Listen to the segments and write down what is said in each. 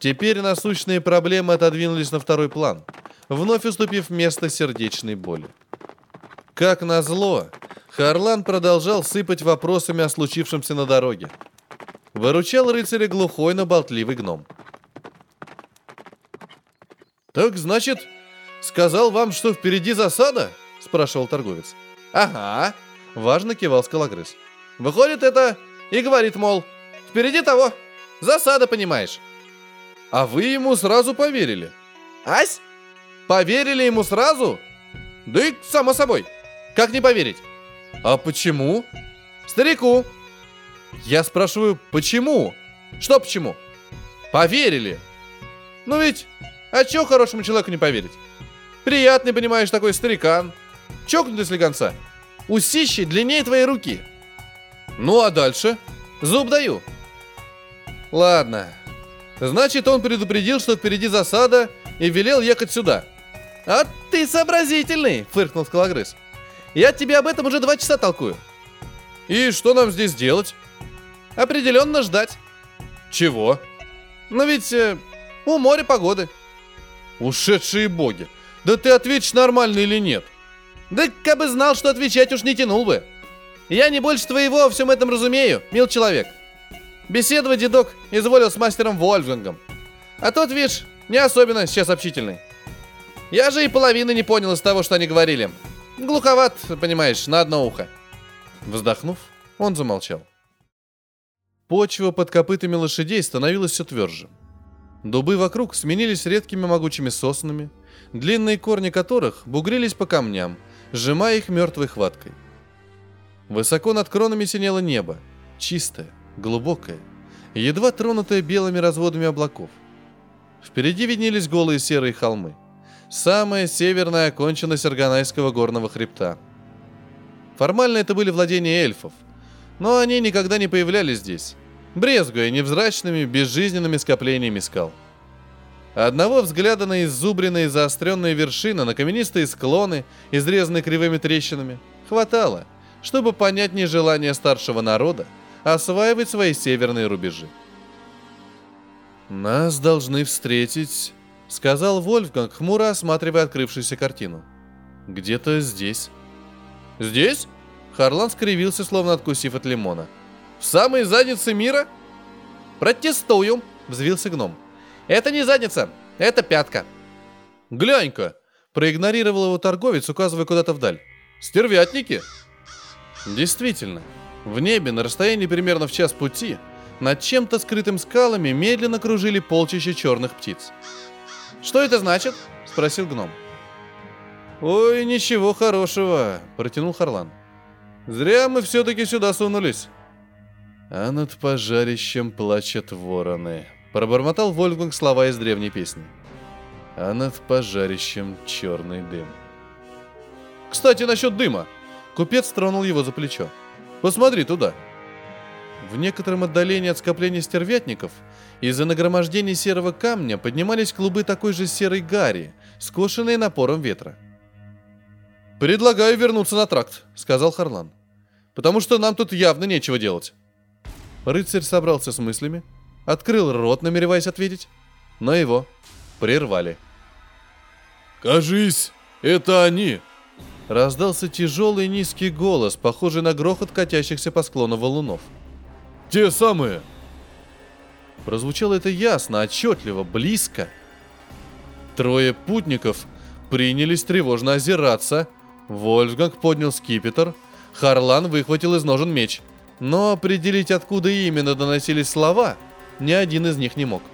Теперь насущные проблемы отодвинулись на второй план, вновь уступив место сердечной боли. Как назло, Харлан продолжал сыпать вопросами о случившемся на дороге. Выручал рыцаря глухой, но болтливый гном. «Так, значит, сказал вам, что впереди засада?» – спрашивал торговец. «Ага», – важно кивал скалогрыз. «Выходит это и говорит, мол, впереди того, засада, понимаешь». «А вы ему сразу поверили?» «Ась? Поверили ему сразу?» «Да и само собой. Как не поверить?» «А почему?» «Старику». «Я спрашиваю, почему?» «Что почему?» «Поверили». «Ну ведь, а чё хорошему человеку не поверить?» «Приятный, понимаешь, такой старикан. Чокнутый слегонца. Усищи длиннее твоей руки». «Ну а дальше?» «Зуб даю». «Ладно. Значит, он предупредил, что впереди засада, и велел ехать сюда». «А ты сообразительный!» — фыркнул скалогрыз. Я тебе об этом уже два часа толкую. И что нам здесь делать? Определенно ждать. Чего? Ну ведь э, у моря погоды. Ушедшие боги. Да ты ответишь нормально или нет? Да как бы знал, что отвечать уж не тянул бы. Я не больше твоего во всем этом разумею, мил человек. Беседовать дедок изволил с мастером Вольфгангом. А тот, видишь, не особенно сейчас общительный. Я же и половины не понял из того, что они говорили. Глуховат, понимаешь, на одно ухо. Вздохнув, он замолчал. Почва под копытами лошадей становилась все тверже. Дубы вокруг сменились редкими могучими соснами, длинные корни которых бугрились по камням, сжимая их мертвой хваткой. Высоко над кронами синело небо, чистое, глубокое, едва тронутое белыми разводами облаков. Впереди виднелись голые серые холмы – самая северная оконченность Арганайского горного хребта. Формально это были владения эльфов, но они никогда не появлялись здесь, брезгуя невзрачными, безжизненными скоплениями скал. Одного взгляда на иззубренные заостренные вершины, на каменистые склоны, изрезанные кривыми трещинами, хватало, чтобы понять нежелание старшего народа осваивать свои северные рубежи. «Нас должны встретить сказал Вольфганг, хмуро осматривая открывшуюся картину. «Где-то здесь». «Здесь?» Харлан скривился, словно откусив от лимона. «В самой заднице мира?» «Протестую!» — взвился гном. «Это не задница, это пятка». «Глянь-ка!» — проигнорировал его торговец, указывая куда-то вдаль. «Стервятники!» Действительно, в небе на расстоянии примерно в час пути над чем-то скрытым скалами медленно кружили полчища черных птиц. Что это значит?» — спросил гном. «Ой, ничего хорошего», — протянул Харлан. «Зря мы все-таки сюда сунулись». «А над пожарищем плачут вороны», — пробормотал Вольфганг слова из древней песни. «А над пожарищем черный дым». «Кстати, насчет дыма!» Купец тронул его за плечо. «Посмотри туда!» В некотором отдалении от скопления стервятников из-за нагромождения серого камня поднимались клубы такой же серой гари, скошенные напором ветра. «Предлагаю вернуться на тракт», — сказал Харлан. «Потому что нам тут явно нечего делать». Рыцарь собрался с мыслями, открыл рот, намереваясь ответить, но его прервали. «Кажись, это они!» Раздался тяжелый низкий голос, похожий на грохот катящихся по склону валунов. «Те самые!» Прозвучало это ясно, отчетливо, близко. Трое путников принялись тревожно озираться. Вольфганг поднял скипетр. Харлан выхватил из ножен меч. Но определить, откуда именно доносились слова, ни один из них не мог.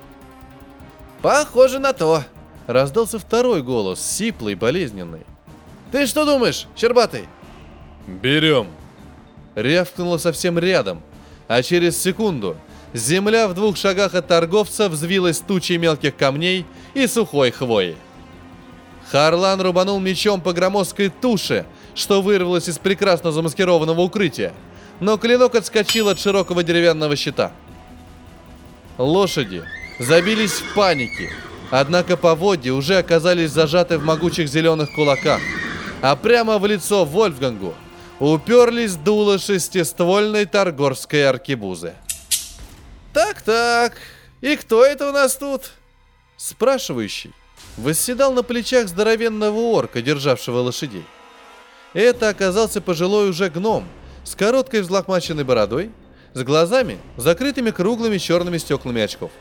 «Похоже на то!» — раздался второй голос, сиплый, болезненный. «Ты что думаешь, Щербатый?» «Берем!» Рявкнуло совсем рядом, а через секунду Земля в двух шагах от торговца взвилась тучей мелких камней и сухой хвои. Харлан рубанул мечом по громоздкой туше, что вырвалось из прекрасно замаскированного укрытия, но клинок отскочил от широкого деревянного щита. Лошади забились в панике, однако поводья уже оказались зажаты в могучих зеленых кулаках, а прямо в лицо Вольфгангу уперлись дуло шестиствольной торгорской аркебузы. Так-так, И кто это у нас тут?» Спрашивающий восседал на плечах здоровенного орка, державшего лошадей. Это оказался пожилой уже гном с короткой взлохмаченной бородой, с глазами, закрытыми круглыми черными стеклами очков –